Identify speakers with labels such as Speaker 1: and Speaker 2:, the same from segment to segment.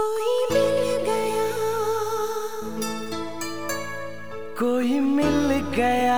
Speaker 1: कोई मिल गया।
Speaker 2: कोई मिल गया।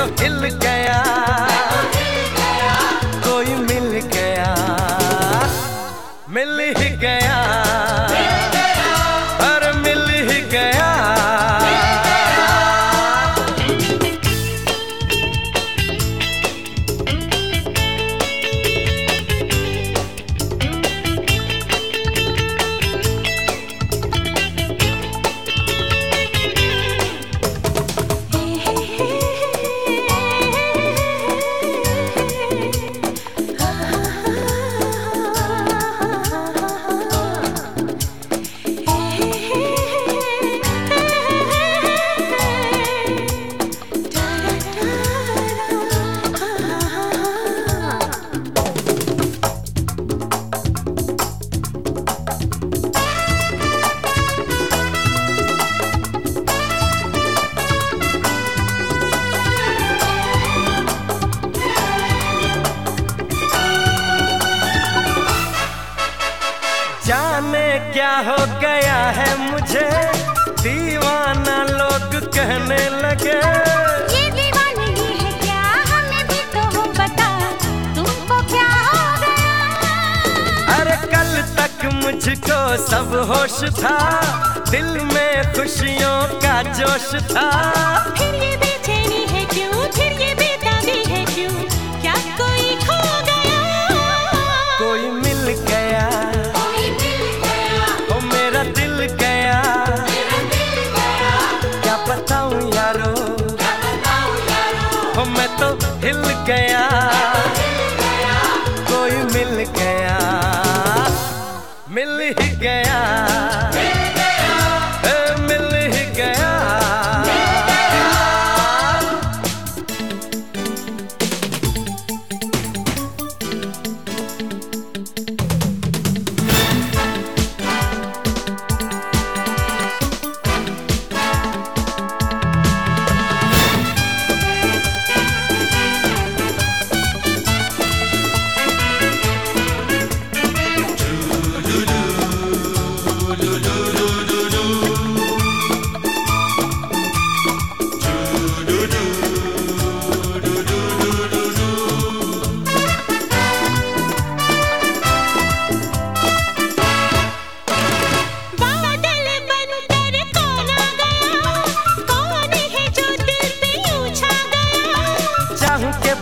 Speaker 2: तो हिल गया। कोई मिल गया। मिल ही गया। कहने लगे।
Speaker 1: ये दीवानगी है क्या? हमें भी तो बता। तुमको क्या हो गया?
Speaker 2: अरे कल तक मुझको सब होश था। दिल में खुशियों का जोश था।
Speaker 1: फिर ये
Speaker 2: तो हिल गया। कोई मिल गया। मिल ही गया।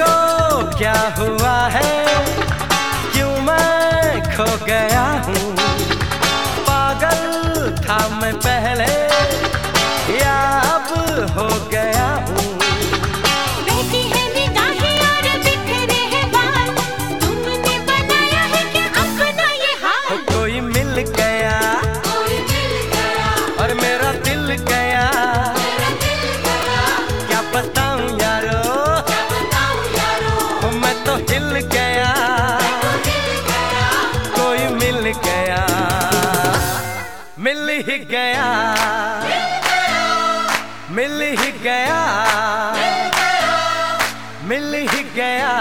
Speaker 2: को क्या हो ही गया। मिल ही गया। मिल ही गया।